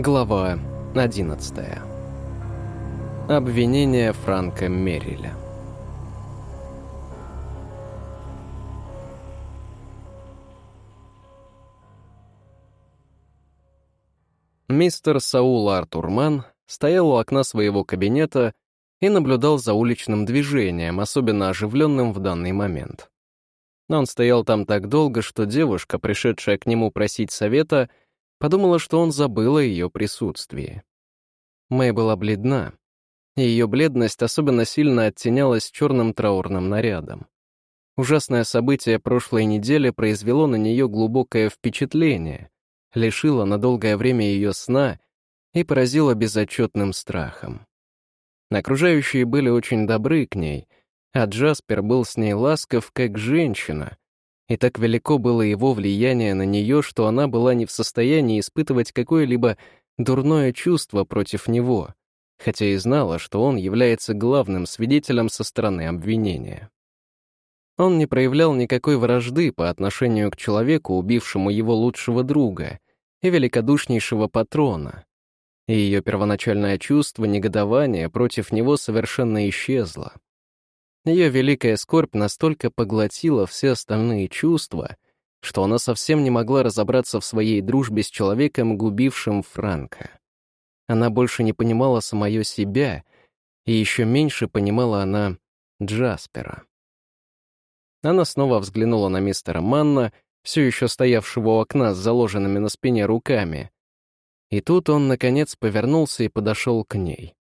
Глава 11. Обвинение Франка Мерриля. Мистер Саул Артурман стоял у окна своего кабинета и наблюдал за уличным движением, особенно оживленным в данный момент. Он стоял там так долго, что девушка, пришедшая к нему просить совета, — Подумала, что он забыл о ее присутствии. Мэй была бледна, и ее бледность особенно сильно оттенялась черным траурным нарядом. Ужасное событие прошлой недели произвело на нее глубокое впечатление, лишило на долгое время ее сна и поразило безотчетным страхом. Окружающие были очень добры к ней, а Джаспер был с ней ласков, как женщина, и так велико было его влияние на нее, что она была не в состоянии испытывать какое-либо дурное чувство против него, хотя и знала, что он является главным свидетелем со стороны обвинения. Он не проявлял никакой вражды по отношению к человеку, убившему его лучшего друга и великодушнейшего патрона, и ее первоначальное чувство негодования против него совершенно исчезло. Ее великая скорбь настолько поглотила все остальные чувства, что она совсем не могла разобраться в своей дружбе с человеком, губившим Франка. Она больше не понимала самое себя, и еще меньше понимала она Джаспера. Она снова взглянула на мистера Манна, все еще стоявшего у окна с заложенными на спине руками. И тут он, наконец, повернулся и подошел к ней.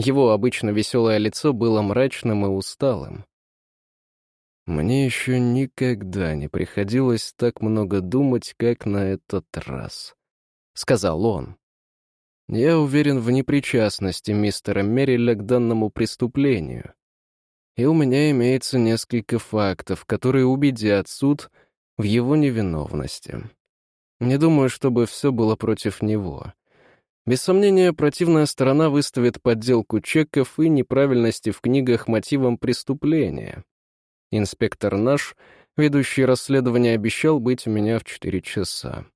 Его обычно веселое лицо было мрачным и усталым. «Мне еще никогда не приходилось так много думать, как на этот раз», — сказал он. «Я уверен в непричастности мистера Мерриля к данному преступлению. И у меня имеется несколько фактов, которые убедят суд в его невиновности. Не думаю, чтобы все было против него. Без сомнения, противная сторона выставит подделку чеков и неправильности в книгах мотивом преступления. Инспектор наш, ведущий расследование, обещал быть у меня в четыре часа.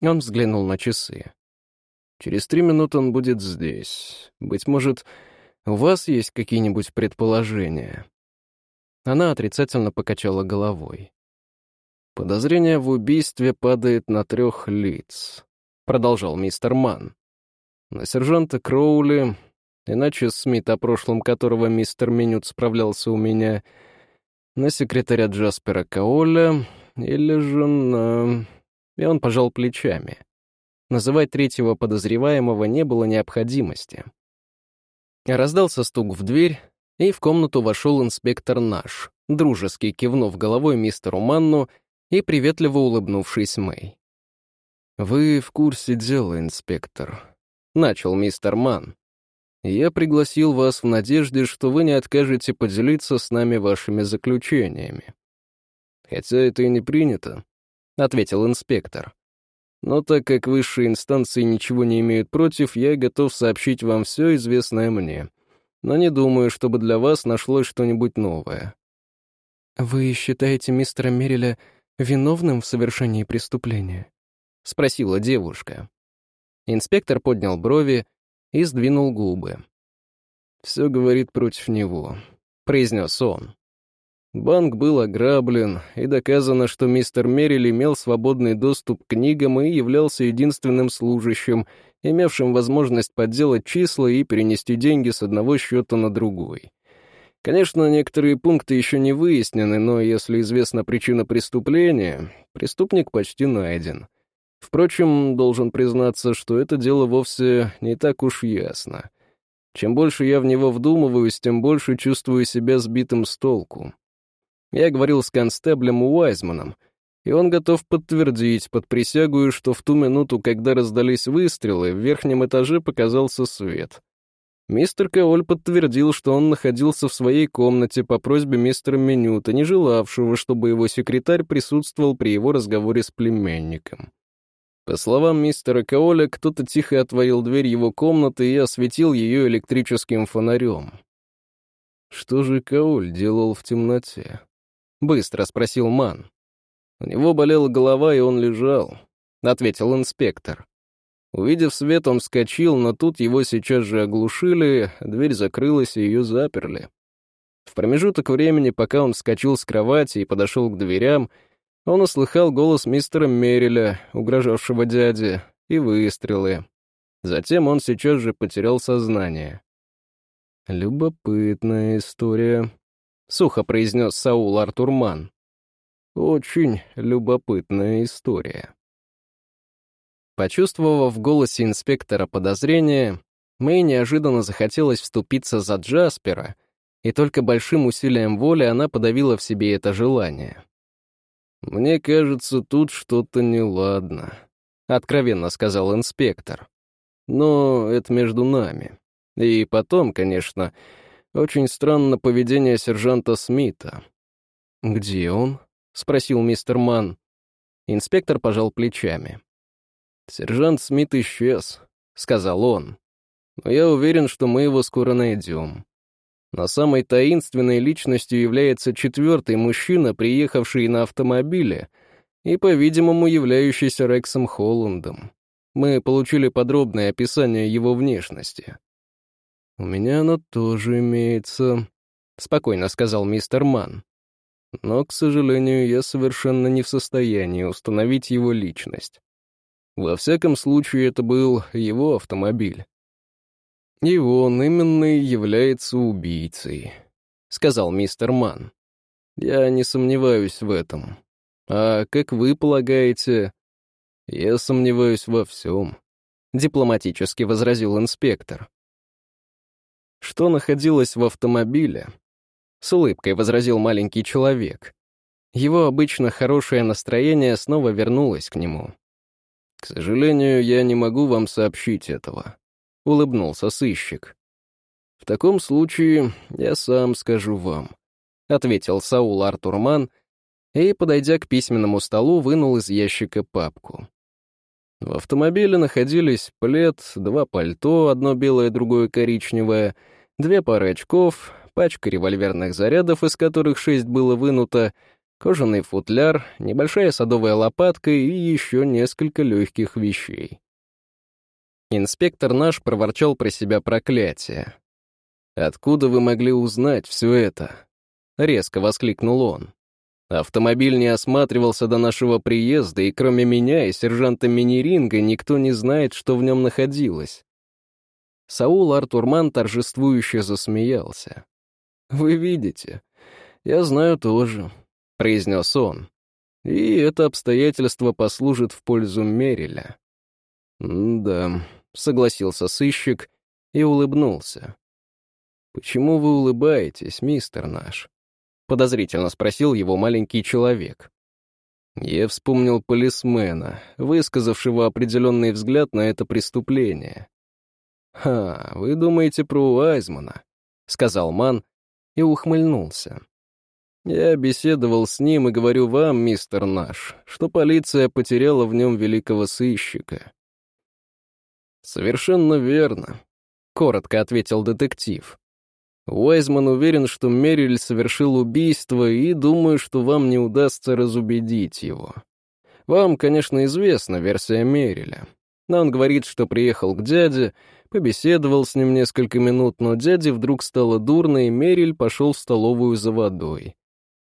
Он взглянул на часы. Через три минуты он будет здесь. Быть может, у вас есть какие-нибудь предположения?» Она отрицательно покачала головой. Подозрение в убийстве падает на трех лиц. — продолжал мистер Ман. «На сержанта Кроули, иначе Смит, о прошлом которого мистер Минют справлялся у меня, на секретаря Джаспера Каоля или же на...» И он пожал плечами. Называть третьего подозреваемого не было необходимости. Раздался стук в дверь, и в комнату вошел инспектор наш, дружески кивнув головой мистеру Манну и приветливо улыбнувшись Мэй. «Вы в курсе дела, инспектор», — начал мистер Ман. «Я пригласил вас в надежде, что вы не откажете поделиться с нами вашими заключениями». «Хотя это и не принято», — ответил инспектор. «Но так как высшие инстанции ничего не имеют против, я готов сообщить вам все известное мне. Но не думаю, чтобы для вас нашлось что-нибудь новое». «Вы считаете мистера Мерриля виновным в совершении преступления?» — спросила девушка. Инспектор поднял брови и сдвинул губы. «Все говорит против него», — произнес он. Банк был ограблен, и доказано, что мистер Мерриль имел свободный доступ к книгам и являлся единственным служащим, имевшим возможность подделать числа и перенести деньги с одного счета на другой. Конечно, некоторые пункты еще не выяснены, но если известна причина преступления, преступник почти найден. Впрочем, должен признаться, что это дело вовсе не так уж ясно. Чем больше я в него вдумываюсь, тем больше чувствую себя сбитым с толку. Я говорил с констеблем Уайзманом, и он готов подтвердить под присягую, что в ту минуту, когда раздались выстрелы, в верхнем этаже показался свет. Мистер Каоль подтвердил, что он находился в своей комнате по просьбе мистера Менюта, не желавшего, чтобы его секретарь присутствовал при его разговоре с племянником. По словам мистера Каоля, кто-то тихо отворил дверь его комнаты и осветил ее электрическим фонарем. «Что же Каоль делал в темноте?» — быстро спросил Ман. «У него болела голова, и он лежал», — ответил инспектор. Увидев свет, он вскочил, но тут его сейчас же оглушили, дверь закрылась и ее заперли. В промежуток времени, пока он вскочил с кровати и подошел к дверям, он услыхал голос мистера Мерриля, угрожавшего дяде, и выстрелы. Затем он сейчас же потерял сознание. «Любопытная история», — сухо произнес Саул Артурман. «Очень любопытная история». Почувствовав в голосе инспектора подозрение, Мэй неожиданно захотелось вступиться за Джаспера, и только большим усилием воли она подавила в себе это желание. «Мне кажется, тут что-то неладно», — откровенно сказал инспектор. «Но это между нами. И потом, конечно, очень странно поведение сержанта Смита». «Где он?» — спросил мистер Ман. Инспектор пожал плечами. «Сержант Смит исчез», — сказал он. «Но я уверен, что мы его скоро найдем. Но самой таинственной личностью является четвертый мужчина, приехавший на автомобиле и, по-видимому, являющийся Рексом Холландом. Мы получили подробное описание его внешности». «У меня оно тоже имеется», — спокойно сказал мистер Ман. «Но, к сожалению, я совершенно не в состоянии установить его личность. Во всяком случае, это был его автомобиль. «И он именно и является убийцей», — сказал мистер Ман. «Я не сомневаюсь в этом. А как вы полагаете...» «Я сомневаюсь во всем», — дипломатически возразил инспектор. «Что находилось в автомобиле?» С улыбкой возразил маленький человек. Его обычно хорошее настроение снова вернулось к нему. «К сожалению, я не могу вам сообщить этого», — улыбнулся сыщик. «В таком случае я сам скажу вам», — ответил Саул Артурман и, подойдя к письменному столу, вынул из ящика папку. В автомобиле находились плед, два пальто, одно белое, другое коричневое, две пары очков, пачка револьверных зарядов, из которых шесть было вынуто, кожаный футляр, небольшая садовая лопатка и еще несколько легких вещей. Инспектор наш проворчал про себя проклятие. «Откуда вы могли узнать все это?» — резко воскликнул он. «Автомобиль не осматривался до нашего приезда, и кроме меня и сержанта Минеринга никто не знает, что в нем находилось». Саул Артурман торжествующе засмеялся. «Вы видите, я знаю тоже. — произнес он. «И это обстоятельство послужит в пользу Мериля». «Да», — согласился сыщик и улыбнулся. «Почему вы улыбаетесь, мистер наш?» — подозрительно спросил его маленький человек. Я вспомнил полисмена, высказавшего определенный взгляд на это преступление. «Ха, вы думаете про Уайзмана?» — сказал Ман и ухмыльнулся. Я беседовал с ним и говорю вам, мистер наш, что полиция потеряла в нем великого сыщика. Совершенно верно, коротко ответил детектив. Уайзман уверен, что Мериль совершил убийство, и думаю, что вам не удастся разубедить его. Вам, конечно, известна версия Мериля. Но он говорит, что приехал к дяде, побеседовал с ним несколько минут, но дяде вдруг стало дурно, и Мериль пошел в столовую за водой.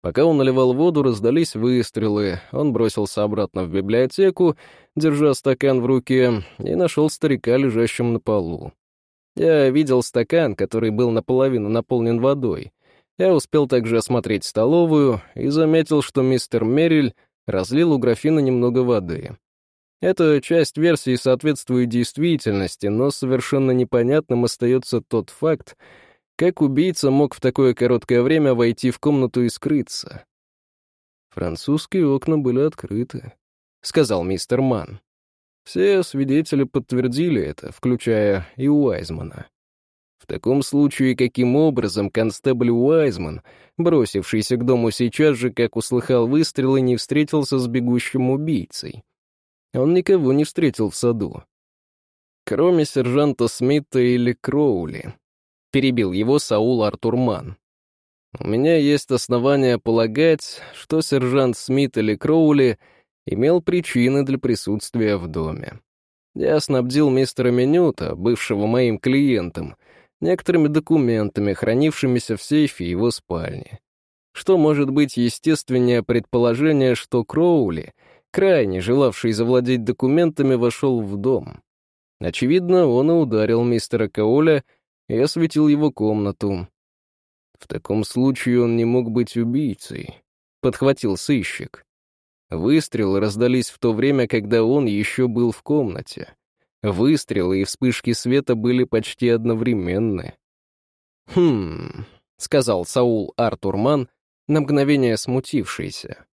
Пока он наливал воду, раздались выстрелы. Он бросился обратно в библиотеку, держа стакан в руке, и нашел старика, лежащим на полу. Я видел стакан, который был наполовину наполнен водой. Я успел также осмотреть столовую и заметил, что мистер Мерриль разлил у графина немного воды. Эта часть версии соответствует действительности, но совершенно непонятным остается тот факт, как убийца мог в такое короткое время войти в комнату и скрыться? Французские окна были открыты, — сказал мистер Ман. Все свидетели подтвердили это, включая и Уайзмана. В таком случае, каким образом констебль Уайзман, бросившийся к дому сейчас же, как услыхал выстрелы, не встретился с бегущим убийцей? Он никого не встретил в саду. Кроме сержанта Смита или Кроули, — перебил его Саул Артурман. «У меня есть основания полагать, что сержант Смит или Кроули имел причины для присутствия в доме. Я снабдил мистера Минюта, бывшего моим клиентом, некоторыми документами, хранившимися в сейфе его спальни. Что может быть естественнее предположение, что Кроули, крайне желавший завладеть документами, вошел в дом? Очевидно, он и ударил мистера Каоля и осветил его комнату. В таком случае он не мог быть убийцей, — подхватил сыщик. Выстрелы раздались в то время, когда он еще был в комнате. Выстрелы и вспышки света были почти одновременны. «Хм», — сказал Саул Артурман, на мгновение смутившийся.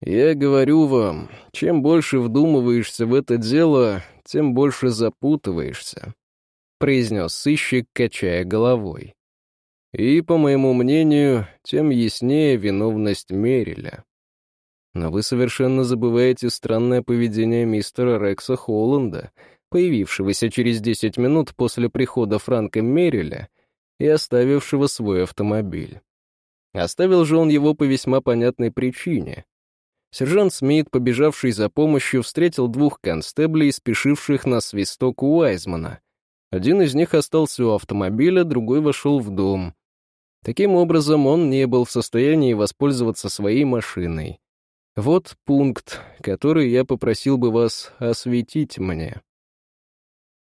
«Я говорю вам, чем больше вдумываешься в это дело, тем больше запутываешься», — произнес сыщик, качая головой. «И, по моему мнению, тем яснее виновность Мериля. Но вы совершенно забываете странное поведение мистера Рекса Холланда, появившегося через 10 минут после прихода Франка Мерриля и оставившего свой автомобиль. Оставил же он его по весьма понятной причине. Сержант Смит, побежавший за помощью, встретил двух констеблей, спешивших на свисток Уайзмана. Один из них остался у автомобиля, другой вошел в дом. Таким образом, он не был в состоянии воспользоваться своей машиной. Вот пункт, который я попросил бы вас осветить мне.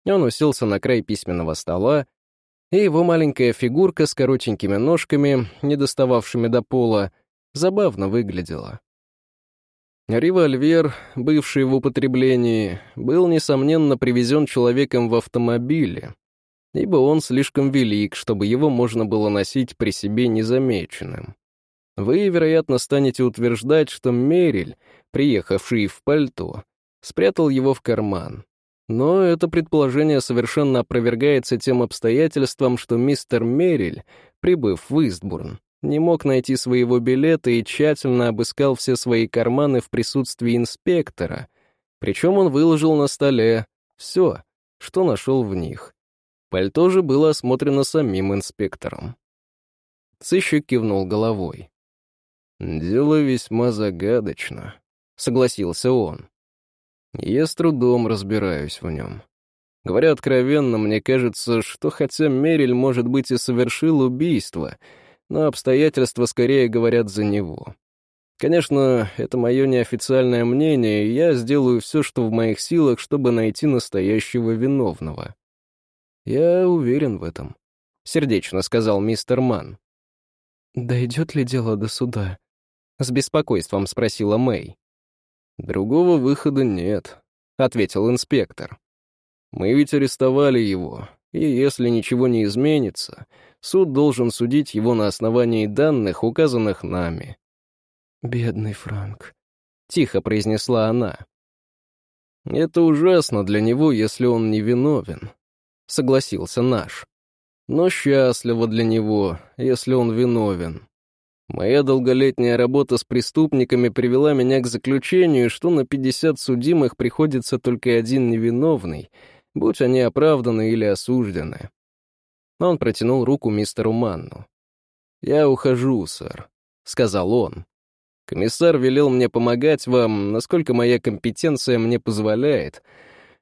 Он уселся на край письменного стола, и его маленькая фигурка с коротенькими ножками, не достававшими до пола, забавно выглядела. Револьвер, бывший в употреблении, был, несомненно, привезен человеком в автомобиле, ибо он слишком велик, чтобы его можно было носить при себе незамеченным. Вы, вероятно, станете утверждать, что Мериль, приехавший в пальто, спрятал его в карман. Но это предположение совершенно опровергается тем обстоятельством, что мистер Мериль, прибыв в Истбурн, не мог найти своего билета и тщательно обыскал все свои карманы в присутствии инспектора, причем он выложил на столе все, что нашел в них. Пальто же было осмотрено самим инспектором. Сыщик кивнул головой. «Дело весьма загадочно», — согласился он. Я с трудом разбираюсь в нем. Говоря откровенно, мне кажется, что хотя Мериль, может быть, и совершил убийство, но обстоятельства скорее говорят за него. Конечно, это мое неофициальное мнение, и я сделаю все, что в моих силах, чтобы найти настоящего виновного. Я уверен в этом, — сердечно сказал мистер Ман. «Дойдет ли дело до суда?» — с беспокойством спросила Мэй. «Другого выхода нет», — ответил инспектор. «Мы ведь арестовали его, и если ничего не изменится, суд должен судить его на основании данных, указанных нами». «Бедный Франк», — тихо произнесла она. «Это ужасно для него, если он невиновен», — согласился наш. «Но счастливо для него, если он виновен. Моя долголетняя работа с преступниками привела меня к заключению, что на 50 судимых приходится только один невиновный, будь они оправданы или осуждены. Он протянул руку мистеру Манну. «Я ухожу, сэр», — сказал он. «Комиссар велел мне помогать вам, насколько моя компетенция мне позволяет,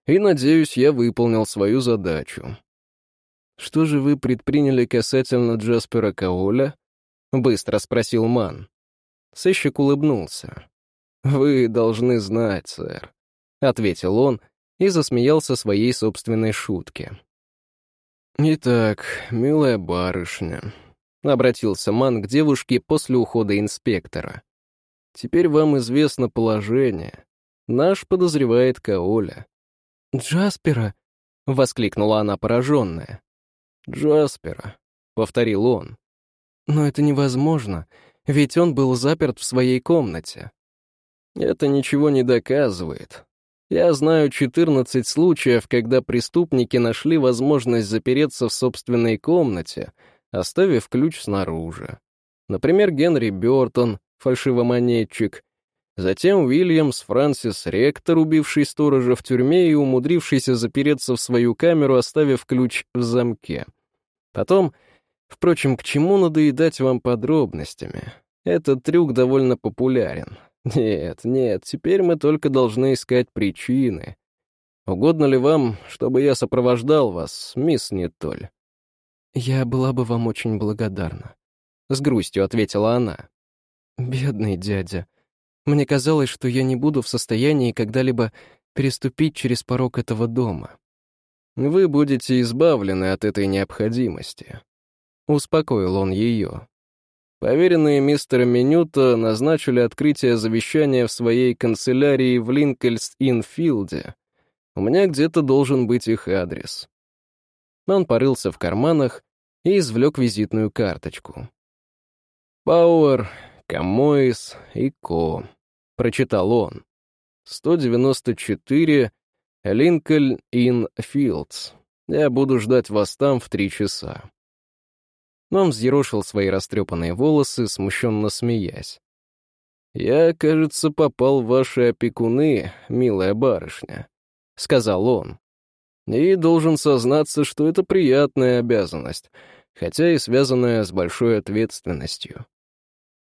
и, надеюсь, я выполнил свою задачу». «Что же вы предприняли касательно Джаспера Каоля?» — быстро спросил Ман. Сыщик улыбнулся. «Вы должны знать, сэр», — ответил он и засмеялся своей собственной шутке. «Итак, милая барышня», — обратился Ман к девушке после ухода инспектора. «Теперь вам известно положение. Наш подозревает Каоля». «Джаспера?» — воскликнула она пораженная. «Джаспера», — повторил он. Но это невозможно, ведь он был заперт в своей комнате. Это ничего не доказывает. Я знаю 14 случаев, когда преступники нашли возможность запереться в собственной комнате, оставив ключ снаружи. Например, Генри Бёртон, фальшивомонетчик, затем Уильямс Франсис Ректор, убивший сторожа в тюрьме и умудрившийся запереться в свою камеру, оставив ключ в замке. Потом Впрочем, к чему надоедать вам подробностями? Этот трюк довольно популярен. Нет, нет, теперь мы только должны искать причины. Угодно ли вам, чтобы я сопровождал вас, мисс Нитоль?» «Я была бы вам очень благодарна», — с грустью ответила она. «Бедный дядя. Мне казалось, что я не буду в состоянии когда-либо переступить через порог этого дома». «Вы будете избавлены от этой необходимости», — успокоил он ее. Поверенные мистера Минюта назначили открытие завещания в своей канцелярии в Линкольс-Инфилде. У меня где-то должен быть их адрес. Он порылся в карманах и извлек визитную карточку. «Пауэр, Камоис и Ко», — прочитал он. «194 Линкольн Ин Филдс. Я буду ждать вас там в три часа». Он взъерошил свои растрепанные волосы, смущенно смеясь. «Я, кажется, попал в ваши опекуны, милая барышня», — сказал он. «И должен сознаться, что это приятная обязанность, хотя и связанная с большой ответственностью».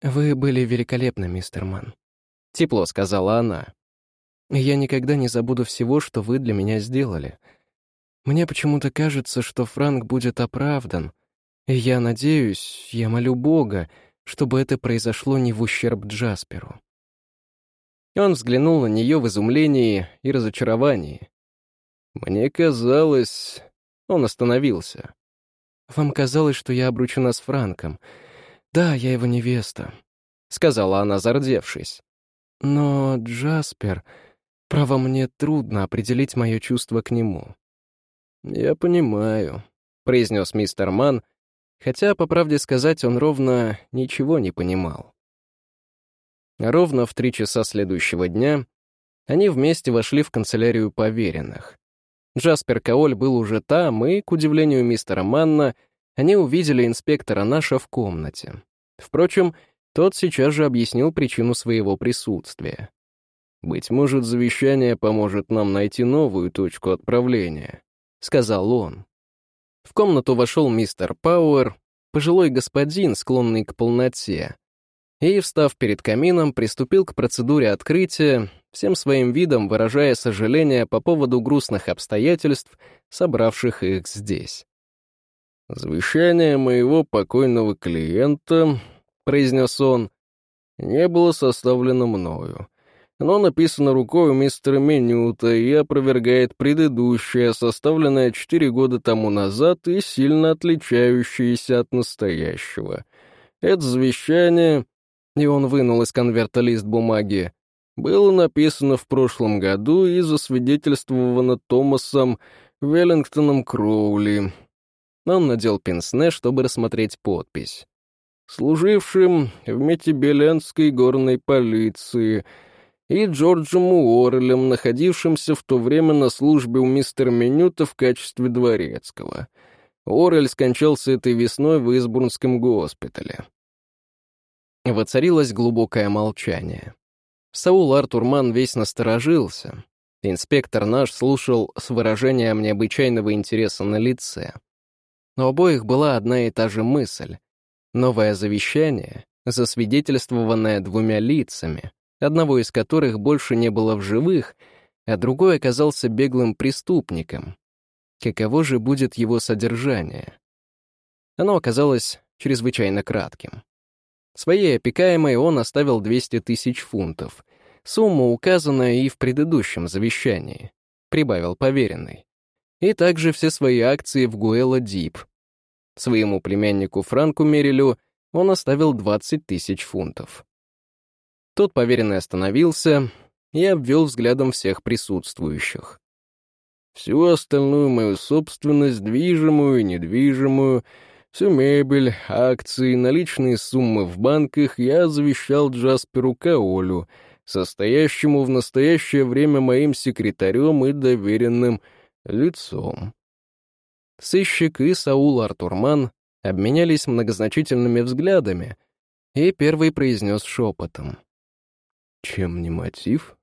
«Вы были великолепны, мистер Ман», — тепло сказала она. Я никогда не забуду всего, что вы для меня сделали. Мне почему-то кажется, что Франк будет оправдан, я надеюсь, я молю Бога, чтобы это произошло не в ущерб Джасперу». Он взглянул на нее в изумлении и разочаровании. «Мне казалось...» Он остановился. «Вам казалось, что я обручена с Франком. Да, я его невеста», — сказала она, зардевшись. «Но Джаспер...» Право, мне трудно определить мое чувство к нему. «Я понимаю», — произнес мистер Ман, хотя, по правде сказать, он ровно ничего не понимал. Ровно в три часа следующего дня они вместе вошли в канцелярию поверенных. Джаспер Каоль был уже там, и, к удивлению мистера Манна, они увидели инспектора Наша в комнате. Впрочем, тот сейчас же объяснил причину своего присутствия. «Быть может, завещание поможет нам найти новую точку отправления», — сказал он. В комнату вошел мистер Пауэр, пожилой господин, склонный к полноте, и, встав перед камином, приступил к процедуре открытия, всем своим видом выражая сожаление по поводу грустных обстоятельств, собравших их здесь. «Завещание моего покойного клиента», — произнес он, — «не было составлено мною. Оно написано рукой мистера Менюта и опровергает предыдущее, составленное четыре года тому назад и сильно отличающееся от настоящего. Это завещание, и он вынул из конверта лист бумаги, было написано в прошлом году и засвидетельствовано Томасом Веллингтоном Кроули. Он надел пенсне, чтобы рассмотреть подпись. Служившим в Метибелянской горной полиции — и Джорджем Уоррелем, находившимся в то время на службе у мистера Менюта в качестве дворецкого. Уоррель скончался этой весной в Избурнском госпитале. Воцарилось глубокое молчание. Саул Артурман весь насторожился. Инспектор наш слушал с выражением необычайного интереса на лице. У обоих была одна и та же мысль. Новое завещание, засвидетельствованное двумя лицами, одного из которых больше не было в живых, а другой оказался беглым преступником. Каково же будет его содержание? Оно оказалось чрезвычайно кратким. Своей опекаемой он оставил 200 тысяч фунтов, сумму, указанная и в предыдущем завещании, прибавил поверенный, и также все свои акции в Гуэлла Дип. Своему племяннику Франку Мерилю он оставил 20 тысяч фунтов. Тот поверенный остановился и обвел взглядом всех присутствующих. «Всю остальную мою собственность, движимую и недвижимую, всю мебель, акции, наличные суммы в банках я завещал Джасперу Каолю, состоящему в настоящее время моим секретарем и доверенным лицом». Сыщик и Саул Артурман обменялись многозначительными взглядами, и первый произнес шепотом. Чем не мотив?